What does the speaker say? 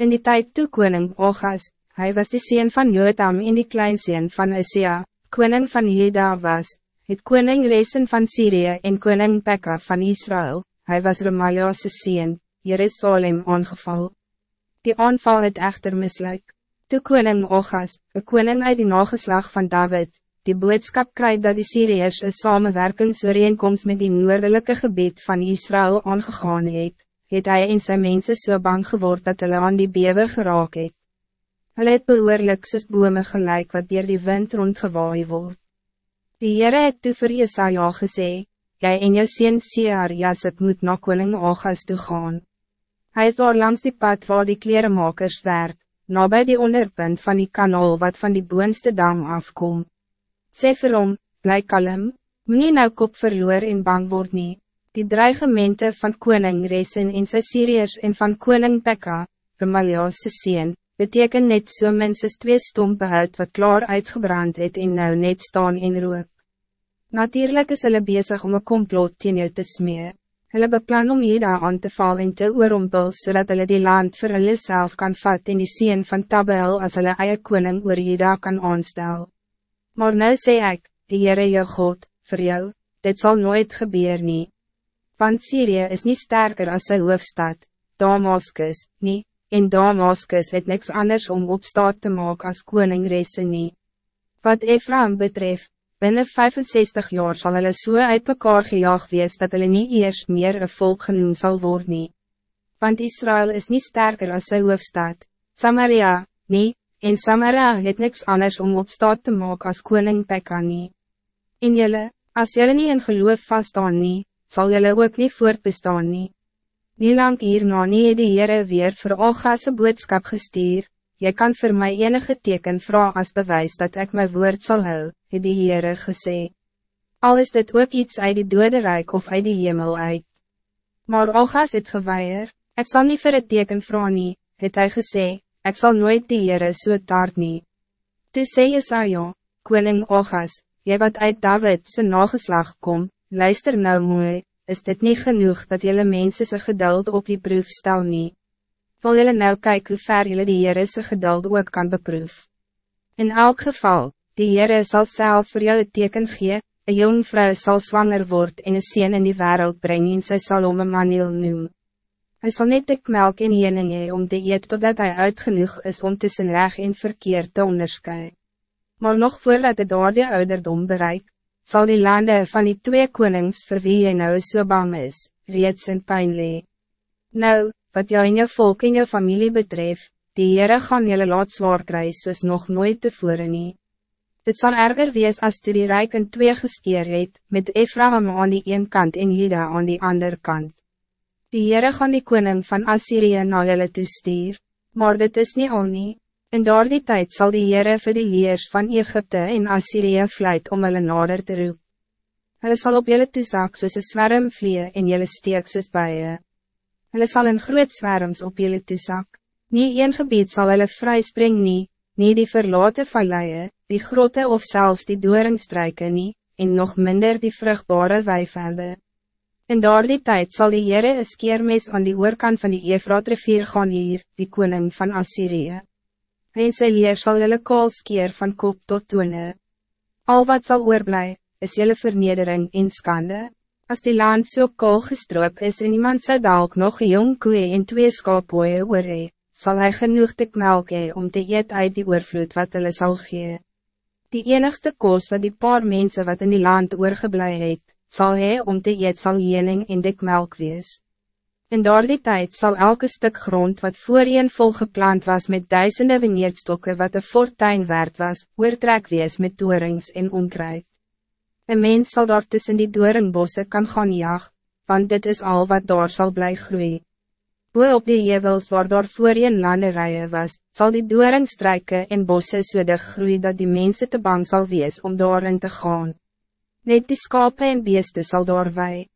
In die tijd toe koning Ogas, hij was de sien van Jotam en die kleinseen van Isia, koning van Juda was, het koning Resen van Syrië en koning Pekka van Israël, hij was Remaja's sien, Jerusalem aangeval. Die aanval het echter misluik. Toe koning Ogas, een koning uit die nageslag van David, die boodskap krijgt dat die Syriërs een samenwerkingsooreenkomst met die noordelijke gebied van Israël aangegaan het, het hy en sy mense so bang geword dat hulle aan die bewe geraak het. Hulle het behoorlik soos bome gelijk wat dier die wind rondgewaai word. Die Heere het toe vir Jesaja gesê, Jy en jou sien Sear Jasip moet na koning Agas toe gaan. Hy is daar langs die pad waar die kleremakers werk, nabij die onderpunt van die kanaal wat van die boonste dam afkom. Sê vir hom, bly kalm, moet nou kop verloor en bang word nie. Die dreigemente van koning Resen en sy Syriërs en van koning Pekka, Remalia's sien, beteken net so minstens twee stompe hout wat klaar uitgebrand het en nou net staan in rook. Natuurlijk is hulle bezig om een complot teen jou te smee. Hulle beplan om Jeda aan te val en te oorompel, zodat hulle die land vir hulle self kan vat en die sien van Tabel as hulle eie koning oor Jeda kan aanstel. Maar nou sê ek, die Heere jou God, voor jou, dit zal nooit gebeuren nie. Want Syrië is niet sterker als sy hoofdstad, Damascus, niet en Damascus het niks anders om op staat te maken als koning Rese nie. Wat Ephraim betreft, binnen 65 jaar zal hulle so uit mekaar gejaag wees dat hulle nie eers meer een volk genoemd zal worden. Nie. Want Israël is niet sterker als sy hoofdstad, Samaria, nie, en Samaria het niks anders om op staat te maken als koning Pekka nie. En julle, as julle nie in geloof vaststaan nie, sal julle ook niet voortbestaan nie. Nie lang hierna nie het die Heere weer vir Algase boodskap gestuur, jy kan voor mij enige teken vragen als bewijs dat ik mijn woord zal hou, het die Heere gesê. Al is dit ook iets uit die dode rijk of uit die hemel uit. Maar Algas het geweier, ik zal niet voor het teken vragen nie, het hy gesê, ik zal nooit die Heere so taart nie. Toe sê Jesaja, koning Algas, jy wat uit David zijn nageslag kom, luister nou mooi, is dit niet genoeg dat jullie mensen zijn geduld op die proef stel niet. Wil jullie nou kijken hoe ver jullie die Heere zijn geduld ook kan beproef. In elk geval, die Heere zal zelf voor jou het teken gee, een jong vrouw zal zwanger worden en een sien in die wereld brengen en sy sal om een maniel noem. Hij zal niet de melk in jening hee om te eet totdat hij uitgenoeg is om tussen reg en verkeer te onderscheiden. Maar nog voordat het door die ouderdom bereikt, zal die landen van die twee konings vir wie jy nou so bang is, reeds in pijn lee. Nou, wat jou en jou volk en jou familie betreft, die Heere gaan jylle laat zwaar kry soos nog nooit tevore nie. Dit zal erger wees als toe die rijk in twee geskeer het, met Ephraim aan die een kant en Juda aan die ander kant. Die Heere gaan die koning van Assyrië na jylle toestuur, maar dit is niet al nie. In daardie tijd zal die Heere vir die leers van Egypte en Assyrië vluit om hulle nader te roep. Hulle sal op julle toesak soos een swerm vlie en julle steek soos baie. Hulle sal in groot swerms op julle toesak. Nie een gebied zal hulle vryspring nie, nie die verlaten valleie, die grote of zelfs die doringstruike nie, en nog minder die vruchtbare weivelde. In daardie tijd zal die Heere een keermes aan die oorkant van die Efraat rivier gaan hier, die koning van Assyrië en sy leer sal jylle kaal skeer van kop tot toene. Al wat zal oorblij, is jylle vernedering en skande. Als die land so kaal gestroop is en iemand sy dalk nog een jong koe en twee skaapoeie oor hee, sal hy genoeg te melk hee om te eet uit die oorvloed wat hulle sal gee. Die enigste koos wat die paar mensen wat in die land oorgeblij het, sal hy om te eet sal jening en dik melk wees. In daardie tijd zal elke stuk grond wat voorheen vol geplant was met duizenden vineerdstokken wat een fortuin waard was, oortrek wees met doorings en onkruid. Een mens zal daar tussen die doornbosse kan gaan jag, want dit is al wat daar zal blij groeien. Boe op die jevels waar daar voorheen landerijen was, zal die doring strijken en bosse so dig groei dat die mensen te bang zal wees om daarin te gaan. Net die skape en beeste zal daar wij.